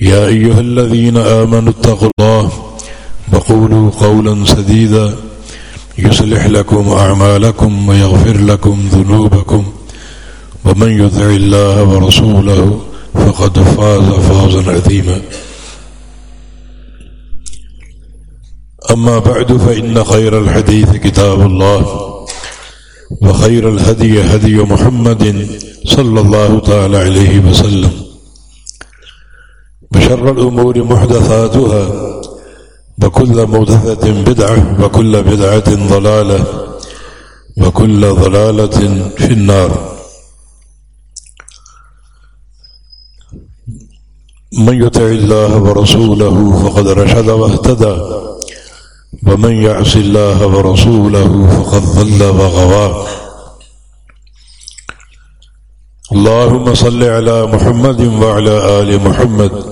يا أيها الذين آمنوا اتقوا الله وقولوا قولا سديدا يصلح لكم أعمالكم ويغفر لكم ذنوبكم ومن يدع الله ورسوله فقد فاز فازا عظيما أما بعد فإن خير الحديث كتاب الله وخير الهدي هدي محمد صلى الله تعالى عليه وسلم بشر الأمور محدثاتها وكل محدثة بدعة وكل بدعة ضلالة وكل ضلالة في النار. من يطع الله ورسوله فقد رشد واهتدى، ومن يعص الله ورسوله فقد ضل وغوى. اللهم صل على محمد وعلى آل محمد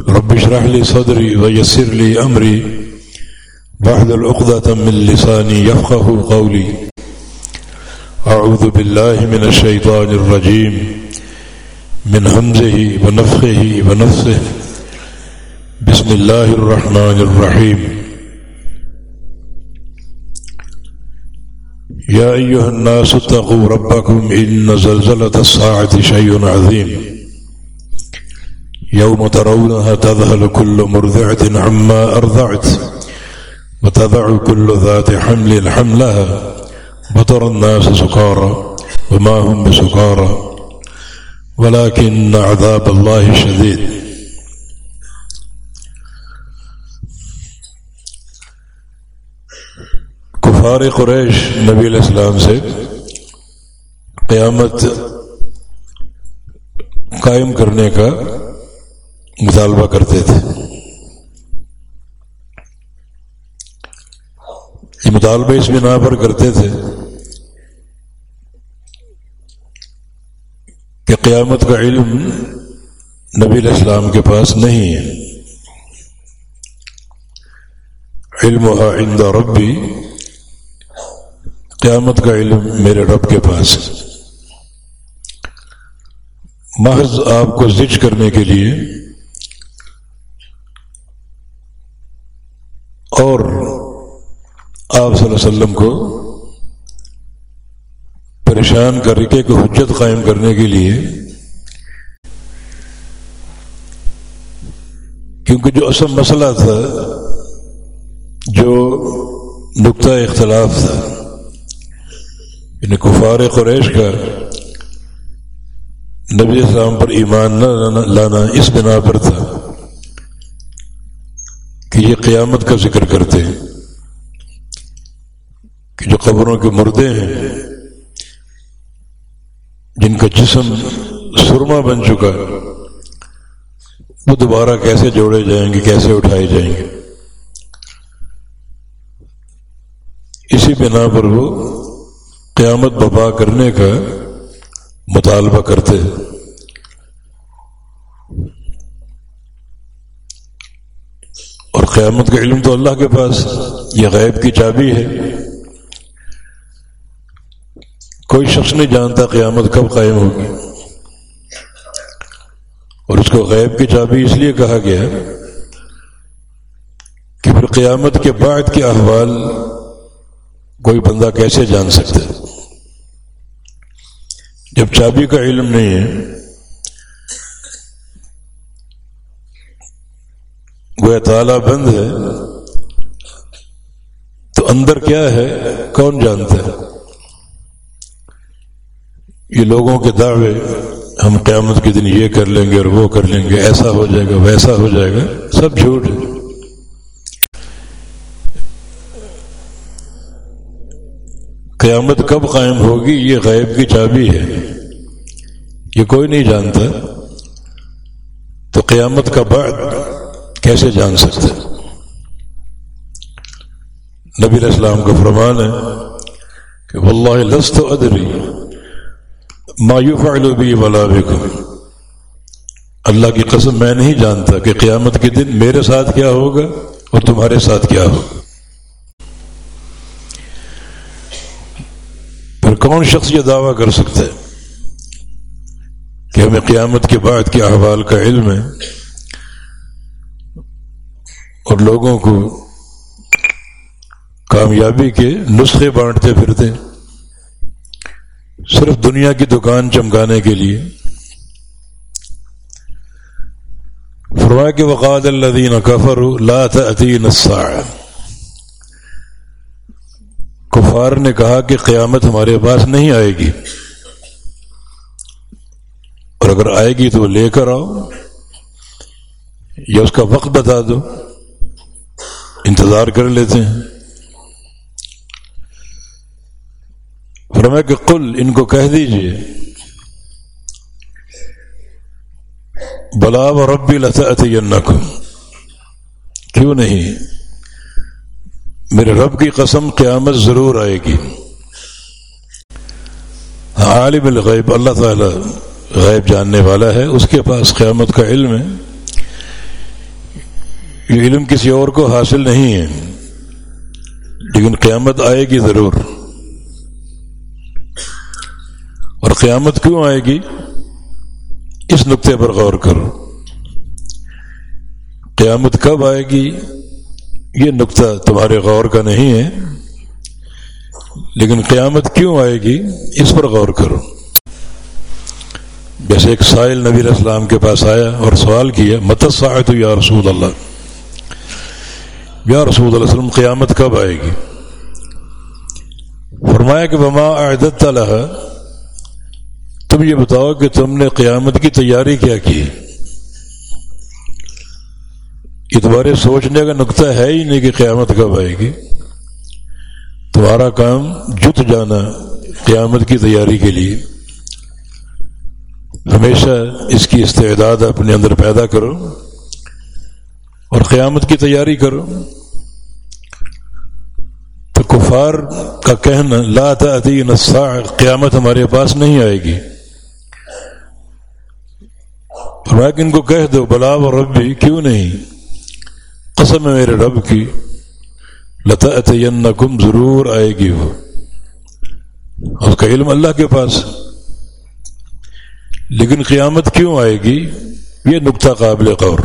رب اشرح لي صدري ويسر لي أمري. بعد العقدة من لساني يفقه قولي. أعوذ بالله من الشيطان الرجيم. من همزه ونفخه ونفسه. بسم الله الرحمن الرحيم. يا أيها الناس اتقوا ربكم إن زلزلة الساعة شيء عظيم. يوم ترونها تذهل كل مرضعة عما أرضعت وتضع كل ذات حمل حملها وترى الناس سكارى وما هم بسكارى ولكن عذاب الله شديد. کفار قریش نبی علیہ السلام سے قیامت قائم کرنے کا مطالبہ کرتے تھے۔ یہ مطالبہ اس بنا پر کرتے تھے کہ قیامت کا علم نبی علیہ السلام کے پاس نہیں ہے۔ علم عند ربی، قیامت کا علم میرے رب کے پاس ہے۔ محض آپ کو زج کرنے کے لیے اور آپ صلی اللہ علیہ وسلم کو پریشان کر کے کو حجت قائم کرنے کے لیے، کیونکہ جو اصل مسئلہ تھا، جو نقطۂ اختلاف تھا یعنی کفار قریش کا، نبی اسلام پر ایمان نہ لانا اس بنا پر تھا۔ کہ یہ قیامت کا ذکر کرتے ہیں کہ جو قبروں کے مردے ہیں، جن کا جسم سرما بن چکا وہ دوبارہ کیسے جوڑے جائیں گے، کیسے اٹھائے جائیں گے؟ اسی بنا پر وہ قیامت بپا کرنے کا مطالبہ کرتے اور قیامت کا علم تو اللہ کے پاس یہ غیب کی چابی ہے۔ کوئی شخص نہیں جانتا قیامت کب قائم ہوگی۔ اور اس کو غیب کی چابی اس لیے کہا گیا کہ پھر قیامت کے بعد کے احوال کوئی بندہ کیسے جان سکتا ہے؟ جب چابی کا علم نہیں ہے وہ تالا بند ہے۔ تو اندر کیا ہے؟ کون جانتا ہے؟ یہ لوگوں کے دعوے ہم قیامت کے دن یہ کر لیں گے اور وہ کر لیں گے، ایسا ہو جائے گا، ویسا ہو جائے گا۔ سب جھوٹ ہے۔ قیامت کب قائم ہوگی؟ یہ غیب کی چابی ہے۔ یہ کوئی نہیں جانتا۔ تو قیامت کا بعد کیسے جان سکتے نبی اسلام کا فرمان ہے کہ واللہ لست ادری مایوف بھی ولا بکم۔ اللہ کی قسم میں نہیں جانتا کہ قیامت کے دن میرے ساتھ کیا ہوگا اور تمہارے ساتھ کیا ہوگا۔ پھر کون شخص یہ دعویٰ کر سکتا ہے کہ ہمیں قیامت کے بعد کے احوال کا علم ہے؟ اور لوگوں کو کامیابی کے نسخے بانٹتے پھرتے صرف دنیا کی دکان چمکانے کے لیے۔ فرما کے وقات اللہ کفر لا تأتین کفار نے کہا کہ قیامت ہمارے پاس نہیں آئے گی۔ اور اگر آئے گی تو لے کر آؤ۔ یا اس کا وقت بتا دو۔ انتظار کر لیتے ہیں۔ فرمایا کہ قل، ان کو کہہ دیجیے۔ بلا و ربی لتا کیوں نہیں؟ میرے رب کی قسم قیامت ضرور آئے گی۔ عالم الغیب، اللہ تعالی غیب جاننے والا ہے۔ اس کے پاس قیامت کا علم ہے۔ یہ علم کسی اور کو حاصل نہیں ہے، لیکن قیامت آئے گی ضرور۔ اور قیامت کیوں آئے گی؟ اس نقطے پر غور کرو قیامت کب آئے گی؟ یہ نقطہ تمہارے غور کا نہیں ہے، لیکن قیامت کیوں آئے گی؟ اس پر غور کرو جیسے ایک سائل نبی اسلام کے پاس آیا اور سوال کیا متساعت یا رسول اللہ؟ یا رسول اللہ وسلم قیامت کب آئے گی؟ فرمایا کہ بما عدت تعالی تم یہ بتاؤ کہ تم نے قیامت کی تیاری کیا کی؟ یہ تمہارے سوچنے کا نقطہ ہے ہی نہیں کہ قیامت کب آئے گی۔ تمہارا کام جت جانا قیامت کی تیاری کے لیے۔ ہمیشہ اس کی استعداد اپنے اندر پیدا کرو۔ اور قیامت کی تیاری کرو۔ تو کفار کا کہنا، لا تعطی نسا قیامت ہمارے پاس نہیں آئے گی۔ ان کو کہہ دو، بلا و ربی، کیوں نہیں؟ قسم ہے میرے رب کی۔ لتا کم ضرور آئے گی وہ۔ اس کا علم اللہ کے پاس۔ لیکن قیامت کیوں آئے گی؟ یہ نقطہ قابل قور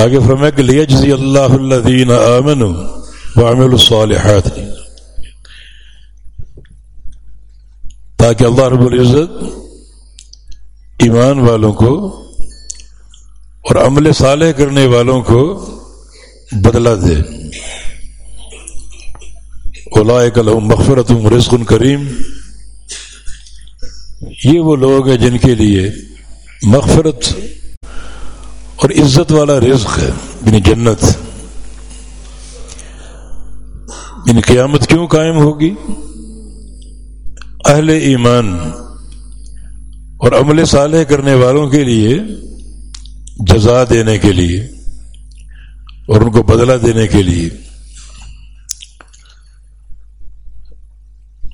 آگے فرمائے کہ لیا جزی اللہ الدین امن وعمل الصالحات. تاکہ اللہ رب العزت ایمان والوں کو اور عمل صالح کرنے والوں کو بدلا دے. اولا مغفرت رزق کریم. یہ وہ لوگ ہیں جن کے لیے مغفرت اور عزت والا رزق ہے۔ یعنی جنت۔ یعنی قیامت کیوں قائم ہوگی؟ اہل ایمان اور عمل صالح کرنے والوں کے لیے جزا دینے کے لیے اور ان کو بدلہ دینے کے لیے۔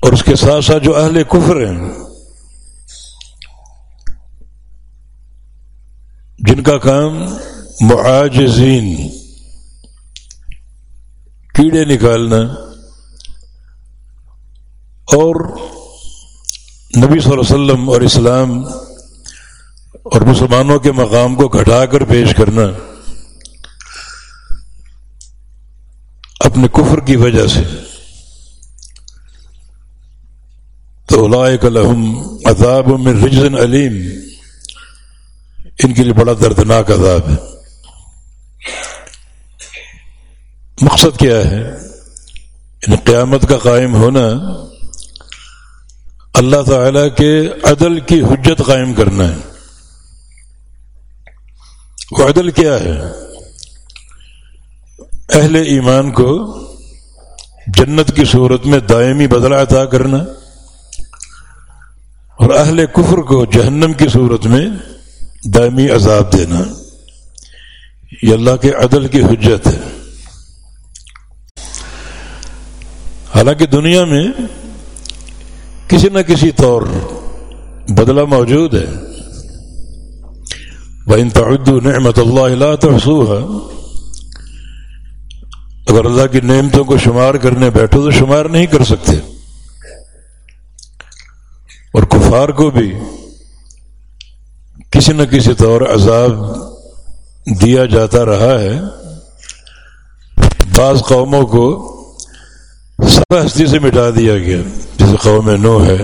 اور اس کے ساتھ ساتھ جو اہل کفر ہیں جن کا کام معاجزین، کیڑے نکالنا اور نبی صلی اللہ علیہ وسلم اور اسلام اور مسلمانوں کے مقام کو گھٹا کر پیش کرنا اپنے کفر کی وجہ سے۔ تو لحم عذاب میں رجزن علیم۔ ان کے لیے بڑا دردناک عذاب ہے۔ مقصد کیا ہے؟ ان قیامت کا قائم ہونا، اللہ تعالی کے عدل کی حجت قائم کرنا ہے۔ وہ عدل کیا ہے؟ اہل ایمان کو جنت کی صورت میں دائمی بدلا عطا کرنا اور اہل کفر کو جہنم کی صورت میں دائمی عذاب دینا یہ اللہ کے عدل کی حجت ہے۔ حالانکہ دنیا میں کسی نہ کسی طور بدلہ موجود ہے۔ بہن تعدو نعمت اللہ تحسوها اگر اللہ کی نعمتوں کو شمار کرنے بیٹھو تو شمار نہیں کر سکتے۔ اور کفار کو بھی کسی نہ کسی طور عذاب دیا جاتا رہا ہے۔ بعض قوموں کو سب ہستی سے مٹا دیا گیا، جیسے قوم نو ہے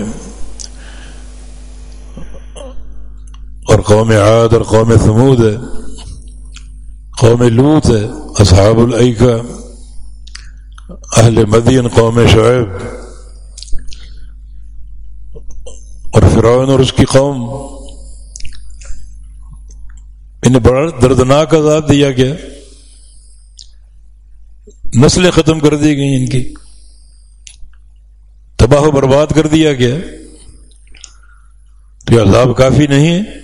اور قوم عاد اور قوم ثمود ہے، قوم لوت ہے، اصحاب العقا اہل مدین، قوم شعیب اور فرعون اور اس کی قوم۔ انہیں بڑا دردناک عذاب دیا گیا نسلیں ختم کر دی گئی ان کی تباہ و برباد کر دیا گیا تو یہ عذاب کافی نہیں ہے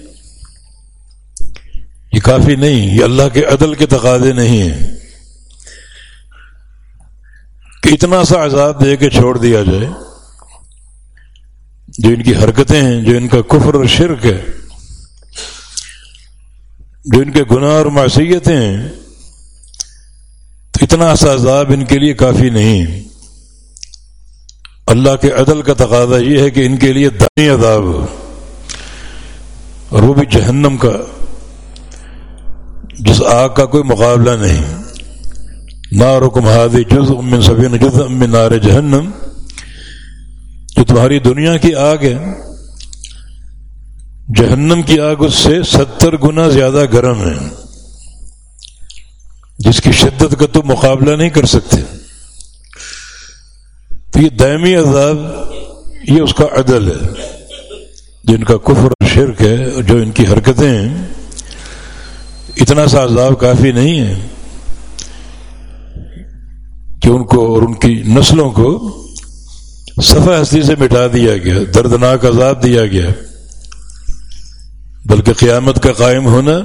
یہ کافی نہیں یہ اللہ کے عدل کے تقاضے نہیں ہیں کہ اتنا سا عذاب دے کے چھوڑ دیا جائے جو ان کی حرکتیں ہیں جو ان کا کفر اور شرک ہے جو ان کے گناہ اور معصیتیں ہیں، تو اتنا سا عذاب ان کے لیے کافی نہیں۔ اللہ کے عدل کا تقاضا یہ ہے کہ ان کے لیے دانی عذاب اور وہ بھی جہنم کا، جس آگ کا کوئی مقابلہ نہیں۔ نارکم ہادی جز امن سفین جز امن نار جہنم۔ جو تمہاری دنیا کی آگ ہے جہنم کی آگ اس سے ستر گنا زیادہ گرم ہے۔ جس کی شدت کا تو مقابلہ نہیں کر سکتے۔ تو یہ دائمی عذاب، یہ اس کا عدل ہے۔ جن کا کفر شرک ہے، جو ان کی حرکتیں ہیں، اتنا سا عذاب کافی نہیں ہے کہ ان کو اور ان کی نسلوں کو صفحہ ہستی سے مٹا دیا گیا، دردناک عذاب دیا گیا۔ بلکہ قیامت کا قائم ہونا،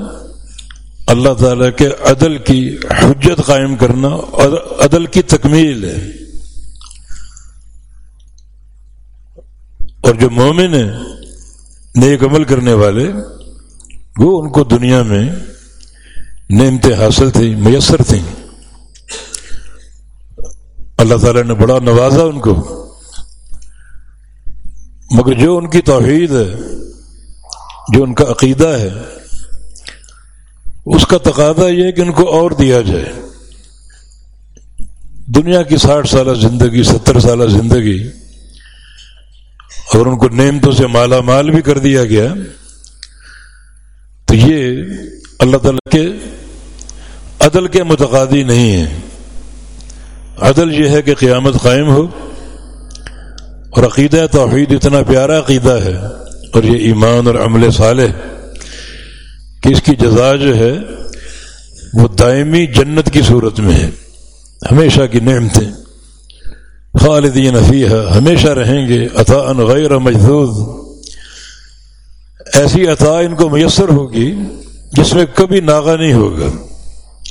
اللہ تعالی کے عدل کی حجت قائم کرنا اور عدل کی تکمیل ہے۔ اور جو مومن ہیں، نیک عمل کرنے والے، وہ ان کو دنیا میں نعمتیں حاصل تھیں، میسر تھیں۔ اللہ تعالیٰ نے بڑا نوازا ان کو۔ مگر جو ان کی توحید ہے جو ان کا عقیدہ ہے، اس کا تقاضا یہ ہے کہ ان کو اور دیا جائے۔ دنیا کی ساٹھ سالہ زندگی، ستر سالہ زندگی اور ان کو نعمتوں سے مالا مال بھی کر دیا گیا، تو یہ اللہ تعالیٰ کے عدل کے متقادی نہیں ہے عدل یہ ہے کہ قیامت قائم ہو اور عقیدہ توحید اتنا پیارا عقیدہ ہے۔ اور یہ ایمان اور عمل صالح کہ اس کی جزا جو ہے وہ دائمی جنت کی صورت میں ہے۔ ہمیشہ کی نعمتیں۔ خالدین فیہ ہمیشہ رہیں گے۔ عطا ان غیر مجدود ایسی عطا ان کو میسر ہوگی جس میں کبھی ناغا نہیں ہوگا۔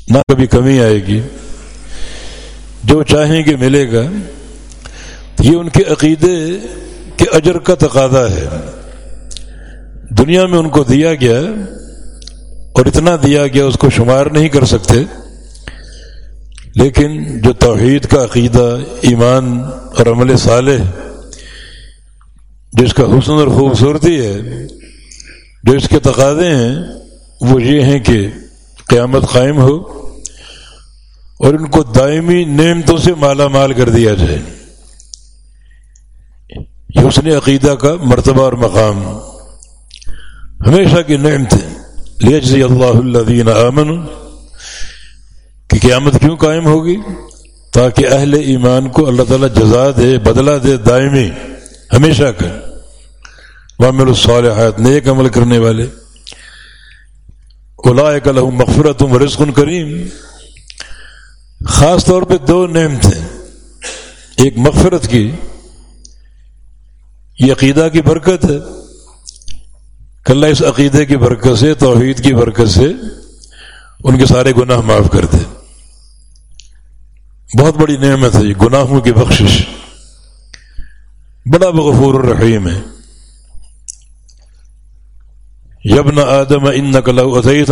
نہ کبھی کمی آئے گی۔ جو چاہیں گے ملے گا۔ یہ ان کے عقیدے کے اجر کا تقاضا ہے۔ دنیا میں ان کو دیا گیا اور اتنا دیا گیا اس کو شمار نہیں کر سکتے، لیکن جو توحید کا عقیدہ، ایمان اور عمل صالح جس کا حسن اور خوبصورتی ہے، جو اس کے تقاضے ہیں، وہ یہ ہیں کہ قیامت قائم ہو اور ان کو دائمی نعمتوں سے مالا مال کر دیا جائے۔ یہ حسن عقیدہ کا مرتبہ اور مقام۔ ہمیشہ کی نعمتیں۔ لیجزی اللہ الدین امن کی قیامت کیوں قائم ہوگی؟ تاکہ اہل ایمان کو اللہ تعالیٰ جزا دے، بدلہ دے دائمی، ہمیشہ کا۔ وامل الصالحات، نیک عمل کرنے والے۔ لہم مغفرت و رزق کریم۔ خاص طور پہ دو نعمت ہیں ایک مغفرت کی، یہ عقیدہ کی برکت ہے۔ کل اس عقیدے کی برکت سے، توحید کی برکت سے ان کے سارے گناہ معاف کر دے۔ بہت بڑی نعمت ہے یہ، گناہوں کی بخشش۔ بڑا بغفور الرحیم ہے۔ یبن آدم ان نقل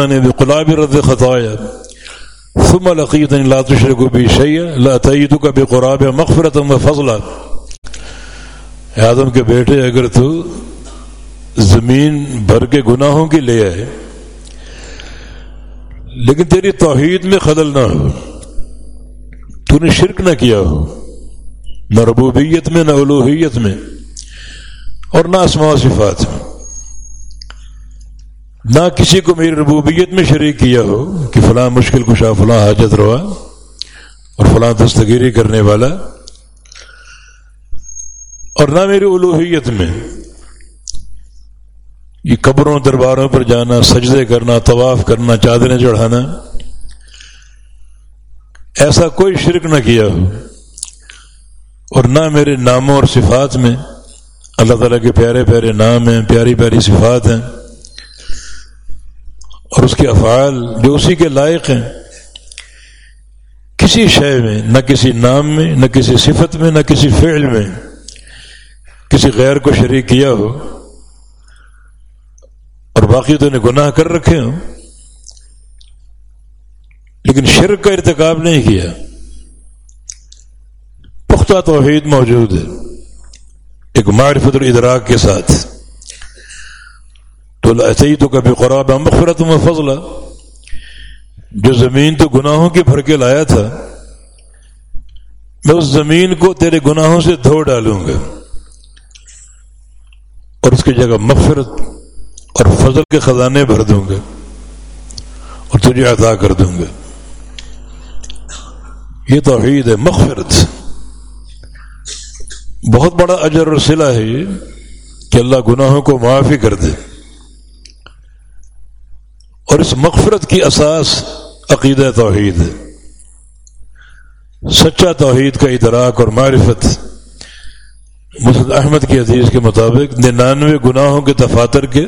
نے بقلاب رد خطایا، ثم لقیتنی لا تشرک بی شیئا لا تیتک بقراب مغفرتا و فضلا۔ آدم کے بیٹے، اگر تو زمین بھر کے گناہوں کی لے آئے، لیکن تیری توحید میں خدل نہ ہو، تو نے شرک نہ کیا ہو، نہ ربوبیت میں، نہ الوحیت میں، اور نہ اسماء صفات میں۔ نہ کسی کو میری ربوبیت میں شریک کیا ہو کہ فلاں مشکل کشا، فلاں حاجت روا اور فلاں دستگیری کرنے والا، اور نہ میری الوحیت میں یہ قبروں درباروں پر جانا، سجدے کرنا، طواف کرنا، چادریں چڑھانا۔ ایسا کوئی شرک نہ کیا ہو۔ اور نہ میرے ناموں اور صفات میں۔ اللہ تعالیٰ کے پیارے پیارے نام ہیں، پیاری پیاری صفات ہیں۔ اور اس کے افعال جو اسی کے لائق ہیں۔ کسی شے میں، نہ کسی نام میں، نہ کسی صفت میں، نہ کسی فعل میں۔ کسی غیر کو شریک کیا ہو۔ اور باقی تو نے گناہ کر رکھے ہوں۔ لیکن شرک کا ارتکاب نہیں کیا۔ پختہ توحید موجود ہے۔ ایک معرفت الادراک کے ساتھ۔ تو ایسے تو کبھی قرآب مغفرت میں فضلہ جو زمین تو گناہوں کے بھر کے لایا تھا، میں اس زمین کو تیرے گناہوں سے دھو ڈالوں گا۔ اور اس کی جگہ مغفرت فضل کے خزانے بھر دوں گا اور تجھے عطا کر دوں گا یہ توحید ہے مغفرت۔ بہت بڑا اجر اور سلا ہے یہ کہ اللہ گناہوں کو معافی کر دے۔ اور اس مغفرت کی اساس عقید توحید ہے۔ سچا توحید کا ادراک اور معرفت۔ مسد احمد کی حدیث کے مطابق ننانوے گناہوں کے دفاتر کے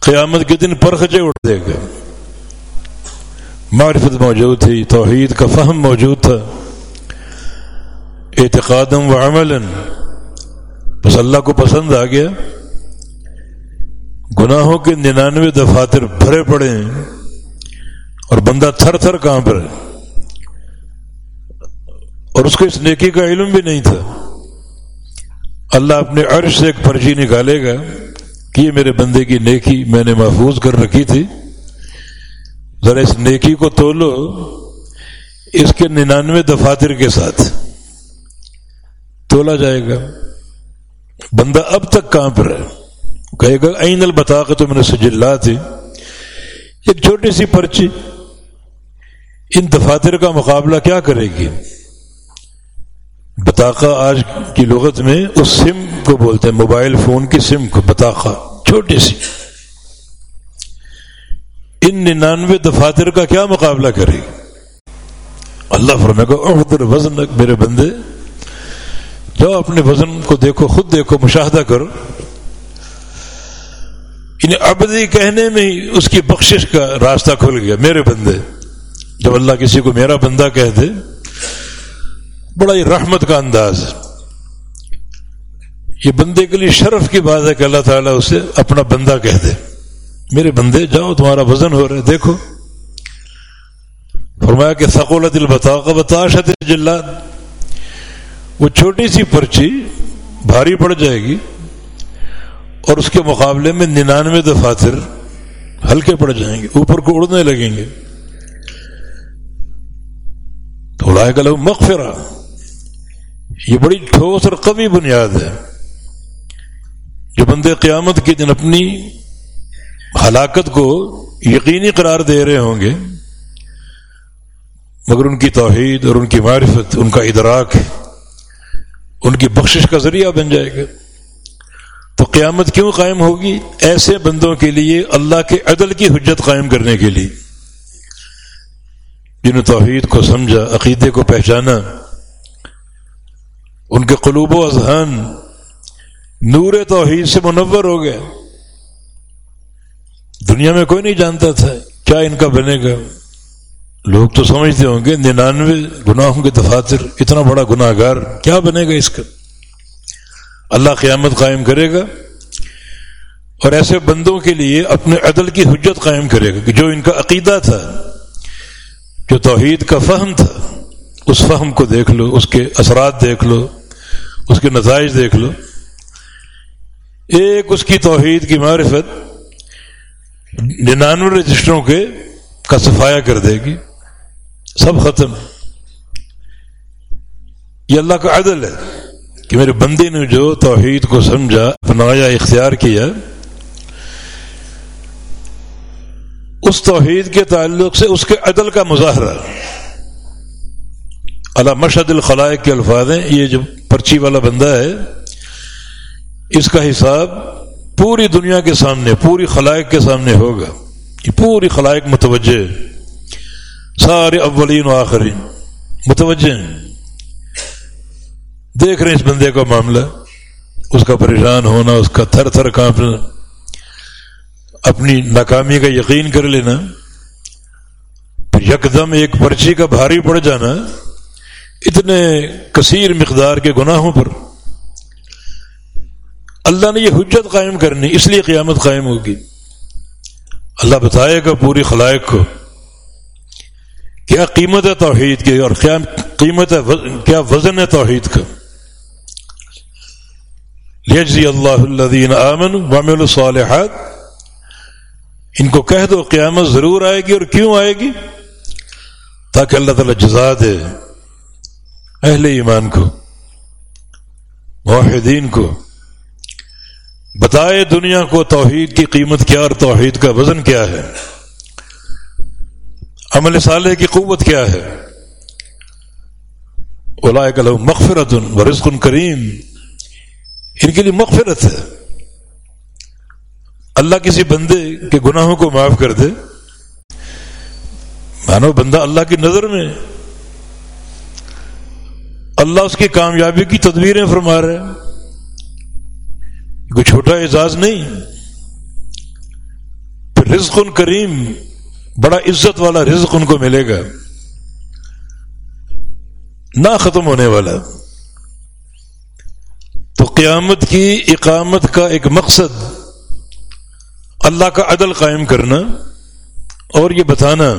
قیامت کے دن پرخچے اٹھ دے گا۔ معرفت موجود تھی، توحید کا فہم موجود تھا۔ اعتقادم و عمل بس اللہ کو پسند آ گیا۔ گناہوں کے ننانوے دفاتر بھرے پڑے ہیں۔ اور بندہ تھر تھر کہاں پر ہے؟ اور اس کو اس نیکی کا علم بھی نہیں تھا۔ اللہ اپنے عرش سے ایک پرچی نکالے گا۔ کہ یہ میرے بندے کی نیکی میں نے محفوظ کر رکھی تھی۔ ذرا اس نیکی کو تولو۔ اس کے ننانوے دفاتر کے ساتھ تولا جائے گا۔ بندہ اب تک کہاں پر ہے؟ کہے گا، این البتا تو میں نے سجلات تھی ایک چھوٹی سی پرچی۔ ان دفاتر کا مقابلہ کیا کرے گی؟ بتاخا آج کی لغت میں اس سم کو بولتے ہیں، موبائل فون کی سم کو بتاخا چھوٹی سی۔ ان ننانوے دفاتر کا کیا مقابلہ کرے؟ اللہ فرمائے گا احدر وزن میرے بندے۔ جاؤ اپنے وزن کو دیکھو، خود دیکھو، مشاہدہ کرو۔ یعنی ابدی کہنے میں ہی اس کی بخشش کا راستہ کھل گیا، میرے بندے۔ جب اللہ کسی کو میرا بندہ کہہ دے بڑا ہی رحمت کا انداز یہ بندے کے لیے شرف کی بات ہے کہ اللہ تعالیٰ اسے اپنا بندہ کہہ دے۔ میرے بندے، جاؤ، تمہارا وزن ہو رہا ہے، دیکھو۔ فرمایا کہ ثقولت البتا کا بتاشت جلات وہ چھوٹی سی پرچی بھاری پڑ جائے گی اور اس کے مقابلے میں ننانوے دفاتر ہلکے پڑ جائیں گے، اوپر کو اڑنے لگیں گے۔ تو لائے گا مغفرہ۔ یہ بڑی ٹھوس اور قوی بنیاد ہے جو بندے قیامت کے دن اپنی ہلاکت کو یقینی قرار دے رہے ہوں گے، مگر ان کی توحید اور ان کی معرفت، ان کا ادراک، ان کی بخشش کا ذریعہ بن جائے گا۔ تو قیامت کیوں قائم ہوگی؟ ایسے بندوں کے لیے، اللہ کے عدل کی حجت قائم کرنے کے لیے۔ جن توحید کو سمجھا، عقیدے کو پہچانا ان کے قلوب و اذہان نور توحید سے منور ہو گیا دنیا میں کوئی نہیں جانتا تھا کیا ان کا بنے گا۔ لوگ تو سمجھتے ہوں گے، ننانوے گناہوں کے دفاتر، اتنا بڑا گناہ گار کیا بنے گا اس کا؟ اللہ قیامت قائم کرے گا۔ اور ایسے بندوں کے لیے اپنے عدل کی حجت قائم کرے گا کہ جو ان کا عقیدہ تھا، جو توحید کا فہم تھا، اس فہم کو دیکھ لو، اس کے اثرات دیکھ لو۔ اس کے نتائج دیکھ لو۔ ایک اس کی توحید کی معرفت ننانوے رجسٹروں کے کا صفایا کر دے گی۔ سب ختم۔ یہ اللہ کا عدل ہے کہ میرے بندے نے جو توحید کو سمجھا، اپنایا، اختیار کیا، اس توحید کے تعلق سے اس کے عدل کا مظاہرہ۔ اللہ مشد الخلائق کے الفاظ ہیں، یہ جو پرچی والا بندہ ہے، اس کا حساب پوری دنیا کے سامنے، پوری خلائق کے سامنے ہوگا۔ یہ پوری خلائق متوجہ سارے اولین و آخرین متوجہ ہیں۔ دیکھ رہے ہیں اس بندے کا معاملہ۔ اس کا پریشان ہونا، اس کا تھر تھر کانپنا۔ اپنی ناکامی کا یقین کر لینا۔ پھر یکدم ایک پرچی کا بھاری پڑ جانا۔ اتنے کثیر مقدار کے گناہوں پر اللہ نے یہ حجت قائم کرنی، اس لیے قیامت قائم ہوگی۔ اللہ بتائے گا پوری خلائق کو کیا قیمت ہے توحید کی اور کیا قیمت ہے کیا وزن ہے توحید کا۔ لیجزی اللہ الدین امن وامل الصالحات۔ ان کو کہہ دو قیامت ضرور آئے گی اور کیوں آئے گی؟ تاکہ اللہ تعالی جزا دے۔ اہل ایمان کو معاہدین کو۔ بتائے دنیا کو توحید کی قیمت کیا اور توحید کا وزن کیا ہے؟ عمل صالح کی قوت کیا ہے؟ اولا مغفرت و رزق کریم۔ ان کے لیے مغفرت ہے۔ اللہ کسی بندے کے گناہوں کو معاف کر دے۔ مانو بندہ اللہ کی نظر میں اللہ اس کی کامیابی کی تدبیریں فرما رہے کوئی چھوٹا اعزاز نہیں۔ پھر رزق ان کریم، بڑا عزت والا رزق ان کو ملے گا۔ نہ ختم ہونے والا۔ تو قیامت کی اقامت کا ایک مقصد، اللہ کا عدل قائم کرنا اور یہ بتانا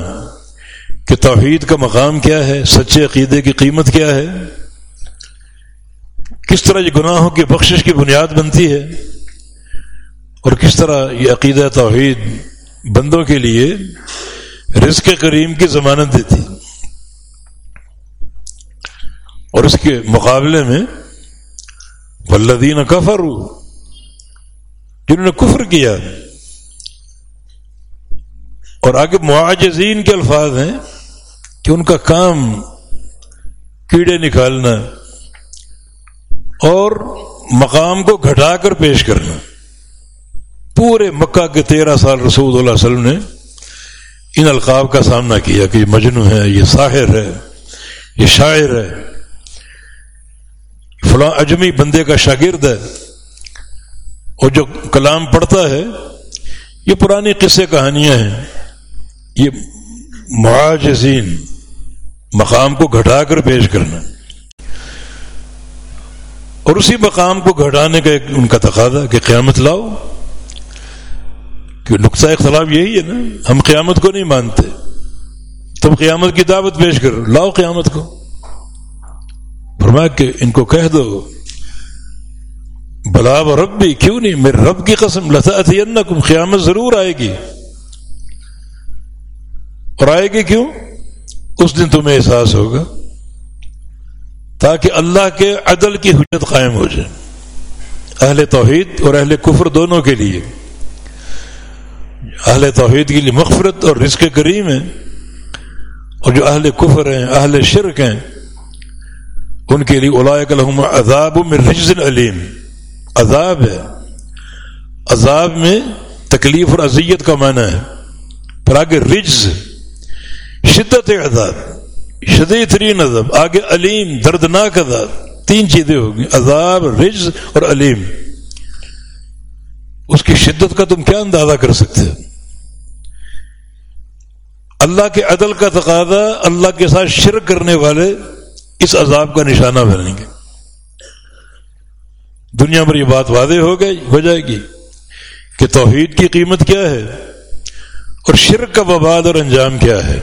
کہ توحید کا مقام کیا ہے، سچے عقیدے کی قیمت کیا ہے۔ کس طرح یہ گناہوں کی بخشش کی بنیاد بنتی ہے اور کس طرح یہ عقیدہ توحید بندوں کے لیے رزق کریم کی ضمانت دیتی اور اس کے مقابلے میں ولدین کفر جنہوں نے کفر کیا، اور آگے معاجزین کے الفاظ ہیں کہ ان کا کام کیڑے نکالنا اور مقام کو گھٹا کر پیش کرنا۔ پورے مکہ کے تیرہ سال رسول اللہ علیہ وسلم نے ان القاب کا سامنا کیا کہ یہ مجنو ہے، یہ ساحر ہے، یہ شاعر ہے۔ فلاں اجمی بندے کا شاگرد ہے۔ اور جو کلام پڑھتا ہے، یہ پرانی قصے کہانیاں ہیں۔ یہ معاجزین، مقام کو گھٹا کر پیش کرنا۔ اور اسی مقام کو گھٹانے کا ایک ان کا تقاضا کہ قیامت لاؤ، کہ نقطۂ اختلاف یہی ہے نا، ہم قیامت کو نہیں مانتے۔ تم قیامت کی دعوت پیش کر، لاؤ قیامت کو۔ فرمایا کہ ان کو کہہ دو، بلا و رب بھی کیوں نہیں؟ میرے رب کی قسم لتا تھی قیامت ضرور آئے گی۔ اور آئے گی کیوں؟ اس دن تمہیں احساس ہوگا۔ تاکہ اللہ کے عدل کی حجت قائم ہو جائے۔ اہل توحید اور اہل کفر دونوں کے لیے۔ اہل توحید کے لیے مغفرت اور رزق کریم ہے۔ اور جو اہل کفر ہیں، اہل شرک ہیں، ان کے لیے الحم عذاب میں رجز علیم۔ عذاب ہے۔ عذاب میں تکلیف اور اذیت کا معنی ہے۔ پر آگے رجز، شدت عذاب۔ شدید ترین عذاب آگے علیم، دردناک عذاب تین چیزیں ہوگی عذاب، رجز اور علیم۔ اس کی شدت کا تم کیا اندازہ کر سکتے اللہ کے عدل کا تقاضا، اللہ کے ساتھ شرک کرنے والے اس عذاب کا نشانہ بنیں گے۔ دنیا پر یہ بات واضح ہو گئی، ہو جائے گی کہ توحید کی قیمت کیا ہے اور شرک کا وباد اور انجام کیا ہے۔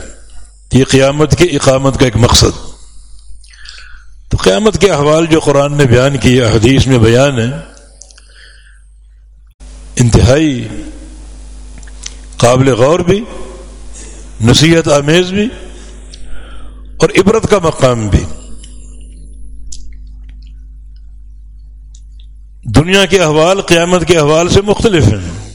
یہ قیامت کی اقامت کا ایک مقصد۔ تو قیامت کے احوال جو قرآن نے بیان کیا حدیث میں بیان ہے انتہائی قابل غور بھی، نصیحت آمیز بھی اور عبرت کا مقام بھی۔ دنیا کے احوال قیامت کے احوال سے مختلف ہیں۔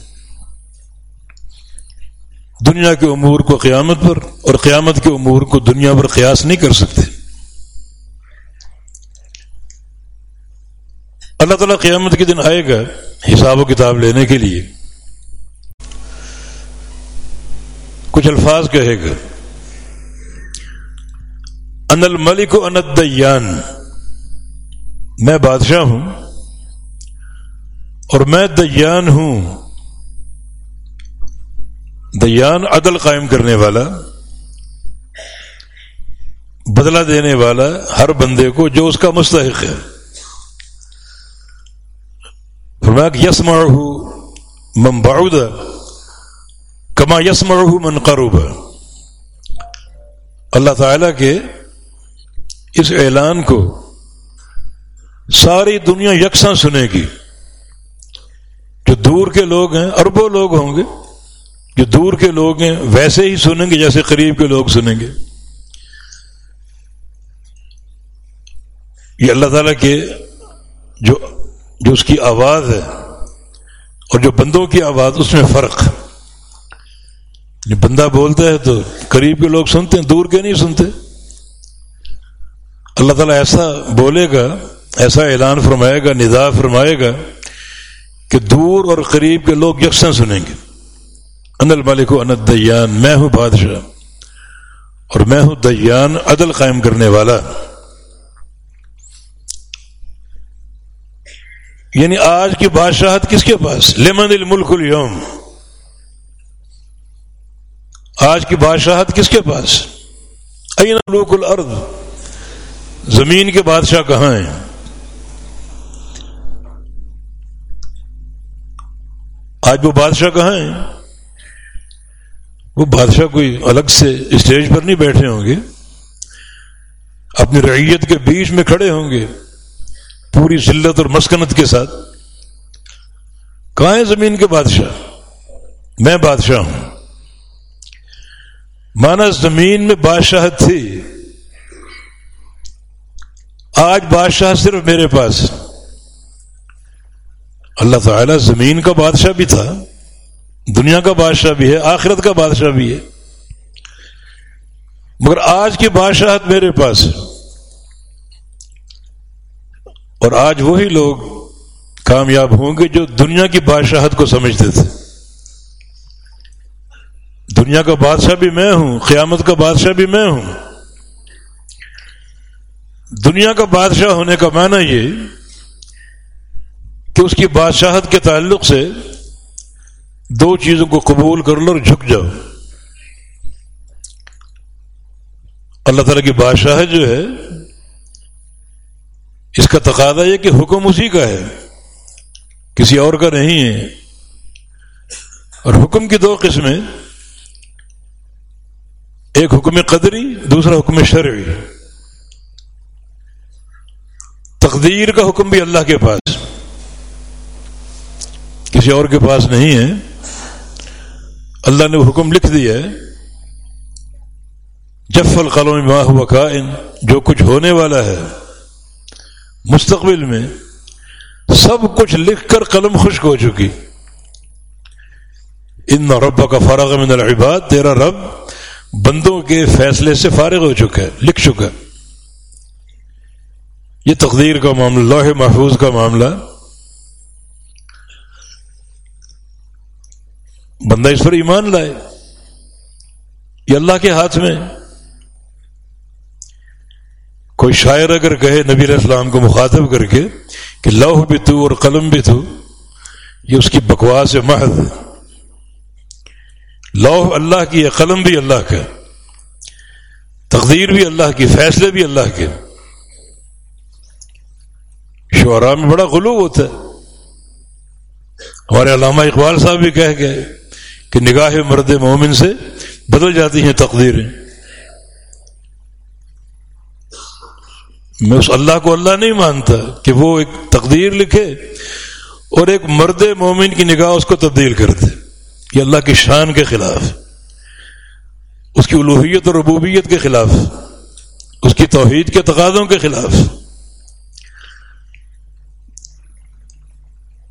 دنیا کے امور کو قیامت پر اور قیامت کے امور کو دنیا پر قیاس نہیں کر سکتے۔ اللہ تعالیٰ قیامت کے دن آئے گا حساب و کتاب لینے کے لیے۔ کچھ الفاظ کہے گا۔ ان الملک و دیان میں بادشاہ ہوں اور میں دیان ہوں۔ دیان عدل قائم کرنے والا، بدلہ دینے والا ہر بندے کو جو اس کا مستحق ہے۔ فرمایا یس مرحو من بعود کما یس مرحو من قروب اللہ تعالی کے اس اعلان کو ساری دنیا یکساں سنے گی۔ جو دور کے لوگ ہیں، اربوں لوگ ہوں گے۔ جو دور کے لوگ ہیں، ویسے ہی سنیں گے جیسے قریب کے لوگ سنیں گے۔ یہ اللہ تعالیٰ کے جو جو اس کی آواز ہے اور جو بندوں کی آواز، اس میں فرق۔ جو بندہ بولتا ہے تو قریب کے لوگ سنتے ہیں، دور کے نہیں سنتے۔ اللہ تعالیٰ ایسا بولے گا، ایسا اعلان فرمائے گا، ندا فرمائے گا کہ دور اور قریب کے لوگ یکساں سنیں گے۔ ان الملک و انت دیان میں ہوں بادشاہ اور میں ہوں دیان، عدل قائم کرنے والا۔ یعنی آج کی بادشاہت کس کے پاس؟ لمن الملک اليوم۔ آج کی بادشاہت کس کے پاس؟ این ملوک الارض؟ زمین کے بادشاہ کہاں ہیں؟ آج وہ بادشاہ کہاں ہیں؟ وہ بادشاہ کوئی الگ سے اسٹیج پر نہیں بیٹھے ہوں گے، اپنی رعیت کے بیچ میں کھڑے ہوں گے، پوری ذلت اور مسکنت کے ساتھ۔ کہاں زمین کے بادشاہ؟ میں بادشاہ ہوں۔ مانا زمین میں بادشاہت تھی۔ آج بادشاہ صرف میرے پاس۔ اللہ تعالی زمین کا بادشاہ بھی تھا۔ دنیا کا بادشاہ بھی ہے، آخرت کا بادشاہ بھی ہے۔ مگر آج کی بادشاہت میرے پاس ہے۔ اور آج وہی لوگ کامیاب ہوں گے جو دنیا کی بادشاہت کو سمجھتے تھے۔ دنیا کا بادشاہ بھی میں ہوں، قیامت کا بادشاہ بھی میں ہوں۔ دنیا کا بادشاہ ہونے کا معنی یہ کہ اس کی بادشاہت کے تعلق سے دو چیزوں کو قبول کر لو اور جھک جاؤ۔ اللہ تعالیٰ کی بادشاہ جو ہے، اس کا تقاضا یہ کہ حکم اسی کا ہے، کسی اور کا نہیں ہے۔ اور حکم کی دو قسمیں، ایک حکم قدری، دوسرا حکم شرعی۔ تقدیر کا حکم بھی اللہ کے پاس۔ کسی اور کے پاس نہیں ہے۔ اللہ نے وہ حکم لکھ دیا ہے، جف القلم ما ہوا کائن، جو کچھ ہونے والا ہے، مستقبل میں سب کچھ لکھ کر قلم خشک ہو چکی۔ ان رب کا فارغ من العباد، تیرا رب بندوں کے فیصلے سے فارغ ہو چکا ہے، لکھ چکا یہ تقدیر کا معاملہ، لوح محفوظ کا معاملہ۔ بندہ اس پر ایمان لائے۔ یہ اللہ کے ہاتھ میں۔ کوئی شاعر اگر کہے نبی علیہ السلام کو مخاطب کر کے کہ لوح بھی تو اور قلم بھی تو، یہ اس کی بکواس محض۔ لوح اللہ کی ہے، قلم بھی اللہ کا۔ تقدیر بھی اللہ کی، فیصلے بھی اللہ کے۔ شعرا میں بڑا غلو ہوتا ہے۔ ہمارے علامہ اقبال صاحب بھی کہہ گئے۔ کہ نگاہ مرد مومن سے بدل جاتی ہیں تقدیریں۔ میں اس اللہ کو اللہ نہیں مانتا کہ وہ ایک تقدیر لکھے اور ایک مرد مومن کی نگاہ اس کو تبدیل کر دے۔ یہ اللہ کی شان کے خلاف، اس کی الوحیت اور ربوبیت کے خلاف، اس کی توحید کے تقاضوں کے خلاف۔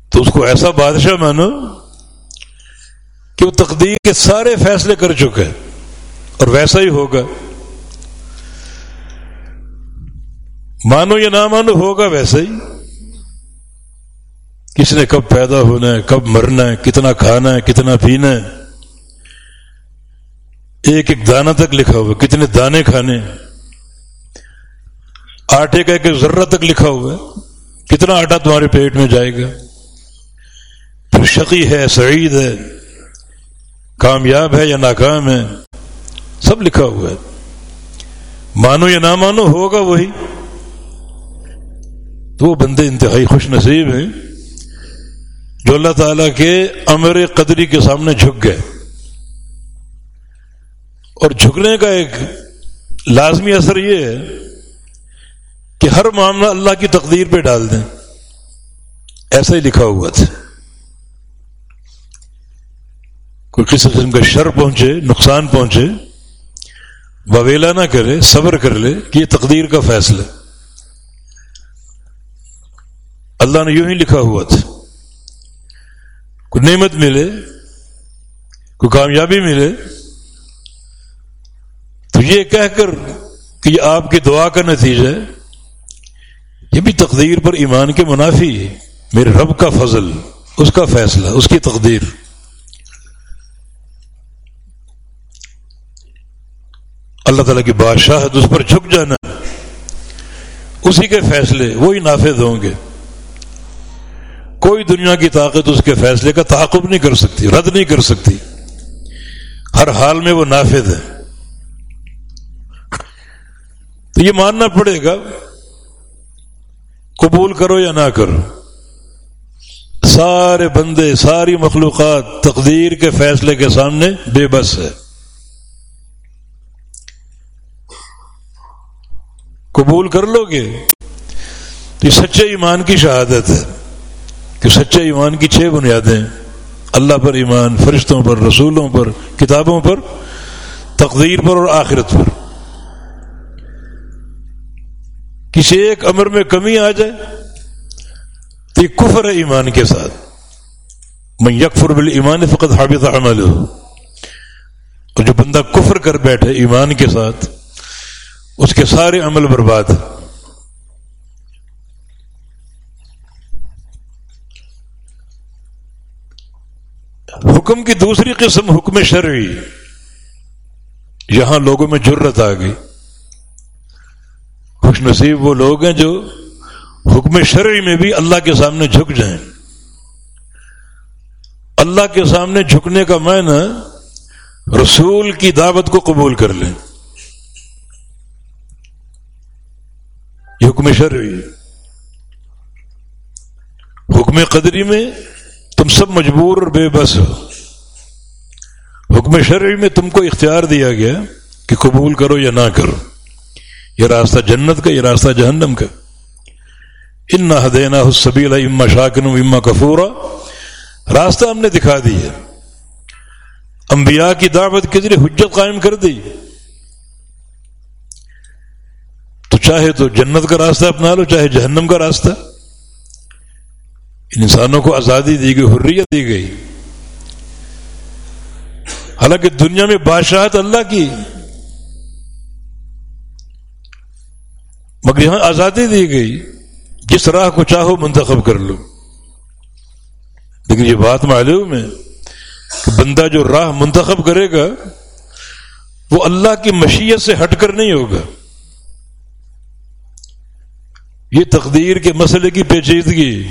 تو اس کو ایسا بادشاہ مانو کہ وہ تقدیر کے سارے فیصلے کر چکے اور ویسا ہی ہوگا۔ مانو یا نہ مانو، ہوگا ویسے ہی۔ کس نے کب پیدا ہونا ہے، کب مرنا ہے، کتنا کھانا ہے، کتنا پینا ہے۔ ایک ایک دانہ تک لکھا ہوا ہے، کتنے دانے کھانے آٹے کا ایک ذرہ تک لکھا ہوا ہے۔ کتنا آٹا تمہارے پیٹ میں جائے گا۔ پھر شقی ہے، سعید ہے۔ کامیاب ہے یا ناکام ہے، سب لکھا ہوا ہے۔ مانو یا نہ مانو، ہوگا وہی۔ تو وہ بندے انتہائی خوش نصیب ہیں۔ جو اللہ تعالیٰ کے امر قدری کے سامنے جھک گئے۔ اور جھکنے کا ایک لازمی اثر یہ ہے کہ ہر معاملہ اللہ کی تقدیر پہ ڈال دیں۔ ایسا ہی لکھا ہوا تھا۔ کوئی کسی قسم کا شر پہنچے، نقصان پہنچے، وویلا نہ کرے، صبر کر لے کہ یہ تقدیر کا فیصلہ اللہ نے یوں ہی لکھا ہوا تھا۔ کوئی نعمت ملے، کوئی کامیابی ملے، تو یہ کہہ کر کہ یہ آپ کی دعا کا نتیجہ ہے۔ یہ بھی تقدیر پر ایمان کے منافی ہے۔ میرے رب کا فضل، اس کا فیصلہ، اس کی تقدیر۔ اللہ تعالیٰ کی بادشاہ اس پر جھک جانا۔ اسی کے فیصلے، وہی نافذ ہوں گے۔ کوئی دنیا کی طاقت اس کے فیصلے کا تعاقب نہیں کر سکتی، رد نہیں کر سکتی۔ ہر حال میں وہ نافذ ہے۔ تو یہ ماننا پڑے گا، قبول کرو یا نہ کرو۔ سارے بندے، ساری مخلوقات تقدیر کے فیصلے کے سامنے بے بس ہے۔ قبول کر لو گے؟ تو یہ سچے ایمان کی شہادت ہے کہ سچے ایمان کی چھ بنیادیں اللہ پر ایمان، فرشتوں پر، رسولوں پر، کتابوں پر، تقدیر پر اور آخرت پر۔ کسی ایک امر میں کمی آ جائے تو یہ کفر ہے ایمان کے ساتھ۔ میں یکفر بل ایمان فقط حابط عمل ہو اور جو بندہ کفر کر بیٹھے ایمان کے ساتھ اس کے سارے عمل برباد حکم کی دوسری قسم حکم شرعی۔ یہاں لوگوں میں جرت آ گئی۔ خوش نصیب وہ لوگ ہیں جو حکم شرعی میں بھی اللہ کے سامنے جھک جائیں۔ اللہ کے سامنے جھکنے کا معنی رسول کی دعوت کو قبول کر لیں۔ یہ حکم شرعی۔ حکم قدری میں تم سب مجبور اور بے بس ہو۔ حکم شرعی میں تم کو اختیار دیا گیا کہ قبول کرو یا نہ کرو۔ یہ راستہ جنت کا، یہ راستہ جہنم کا۔ ان نہ دینا حسبیلا اما شاکن اما کفورا۔ راستہ ہم نے دکھا دی ہے انبیاء کی دعوت کے ذریعے حجت قائم کر دی۔ تو چاہے تو جنت کا راستہ اپنا لو، چاہے جہنم کا راستہ۔ انسانوں کو آزادی دی گئی، حریت دی گئی۔ حالانکہ دنیا میں بادشاہت اللہ کی۔ مگر یہاں آزادی دی گئی۔ جس راہ کو چاہو منتخب کر لو۔ لیکن یہ بات معلوم ہے کہ بندہ جو راہ منتخب کرے گا، وہ اللہ کی مشیت سے ہٹ کر نہیں ہوگا۔ یہ تقدیر کے مسئلے کی پیچیدگی۔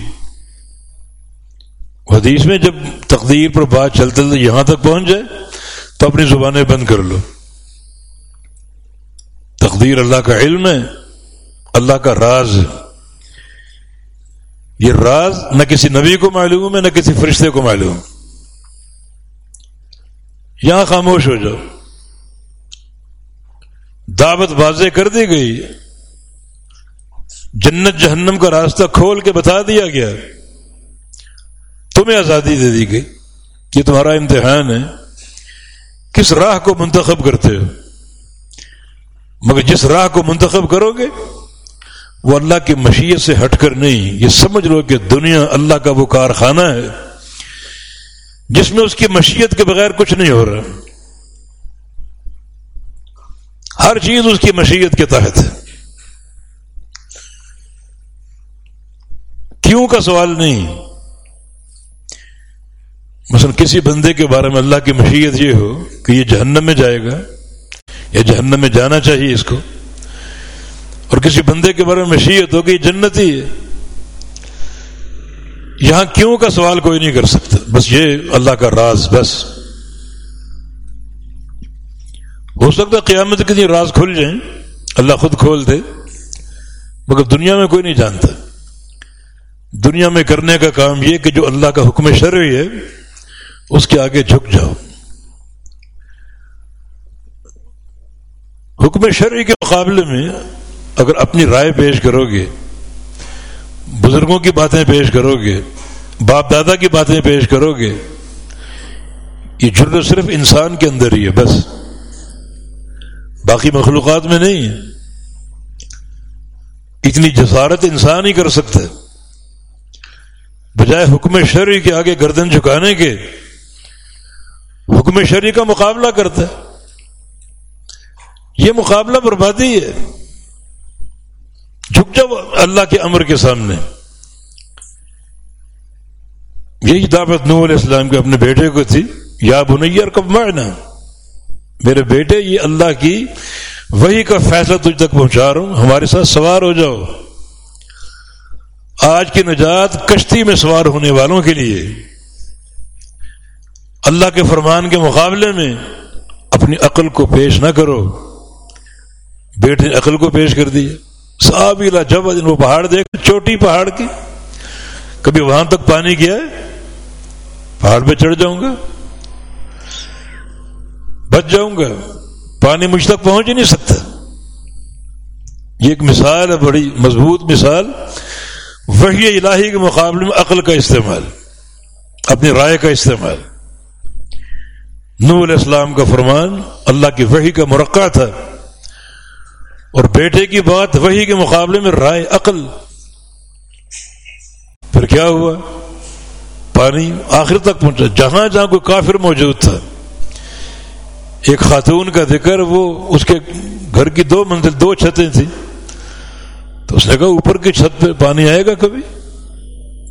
حدیث میں جب تقدیر پر بات چلتے یہاں تک پہنچ جائے تو اپنی زبانیں بند کر لو۔ تقدیر اللہ کا علم ہے، اللہ کا راز۔ ہے یہ راز نہ کسی نبی کو معلوم ہے، نہ کسی فرشتے کو معلوم۔ یہاں خاموش ہو جاؤ۔ دعوت واضح کر دی گئی۔ جنت جہنم کا راستہ کھول کے بتا دیا گیا تمہیں آزادی دے دی گئی۔ یہ تمہارا امتحان ہے۔ کس راہ کو منتخب کرتے ہو؟ مگر جس راہ کو منتخب کرو گے، وہ اللہ کی مشیت سے ہٹ کر نہیں۔ یہ سمجھ لو کہ دنیا اللہ کا وہ کارخانہ ہے، جس میں اس کی مشیت کے بغیر کچھ نہیں ہو رہا۔ ہر چیز اس کی مشیت کے تحت ہے۔ کیوں کا سوال نہیں۔ مثلا کسی بندے کے بارے میں اللہ کی مشیت یہ ہو کہ یہ جہنم میں جائے گا یا جہنم میں جانا چاہیے اس کو، اور کسی بندے کے بارے میں مشیت ہو کہ یہ جنتی ہے۔ یہاں کیوں کا سوال کوئی نہیں کر سکتا، بس یہ اللہ کا راز، بس۔ ہو سکتا قیامت کے دن راز کھل جائیں، اللہ خود کھول دے، مگر دنیا میں کوئی نہیں جانتا۔ دنیا میں کرنے کا کام یہ کہ جو اللہ کا حکم شرعی ہے، اس کے آگے جھک جاؤ۔ حکم شرعی کے مقابلے میں اگر اپنی رائے پیش کرو گے بزرگوں کی باتیں پیش کرو گے باپ دادا کی باتیں پیش کرو گے یہ جرم صرف انسان کے اندر ہی ہے، بس۔ باقی مخلوقات میں نہیں ہے۔ اتنی جسارت انسان ہی کر سکتا ہے۔ بجائے حکم شرعی کے آگے گردن جھکانے کے، حکم شرعی کا مقابلہ کرتا ہے۔ یہ مقابلہ بربادی ہے۔ جھک جاؤ اللہ کے امر کے سامنے۔ یہی دعوت نور علیہ السلام کے اپنے بیٹے کو تھی۔ یا بنیر کب مارنا میرے بیٹے، یہ اللہ کی وہی کا فیصلہ تجھ تک پہنچا رہا ہوں۔ ہمارے ساتھ سوار ہو جاؤ۔ آج کی نجات کشتی میں سوار ہونے والوں کے لیے۔ اللہ کے فرمان کے مقابلے میں اپنی عقل کو پیش نہ کرو۔ بیٹے نے عقل کو پیش کر دیا۔ صابیلا جب وہ پہاڑ دیکھ، چوٹی پہاڑ کی۔ کبھی وہاں تک پانی گیا ہے پہاڑ پہ چڑھ جاؤں گا، بچ جاؤں گا، پانی مجھ تک پہنچ ہی نہیں سکتا۔ یہ ایک مثال ہے، بڑی مضبوط مثال۔ وہی الہی کے مقابلے میں عقل کا استعمال، اپنی رائے کا استعمال۔ نور علیہ السلام کا فرمان، اللہ کی وحی کا مرقع تھا۔ اور بیٹے کی بات وہی کے مقابلے میں رائے عقل۔ پھر کیا ہوا؟ پانی آخر تک پہنچا۔ جہاں جہاں کوئی کافر موجود تھا۔ ایک خاتون کا ذکر، وہ اس کے گھر کی دو منزل، دو چھتیں تھیں۔ تو اس نے کہا، اوپر کی چھت پہ پانی آئے گا کبھی؟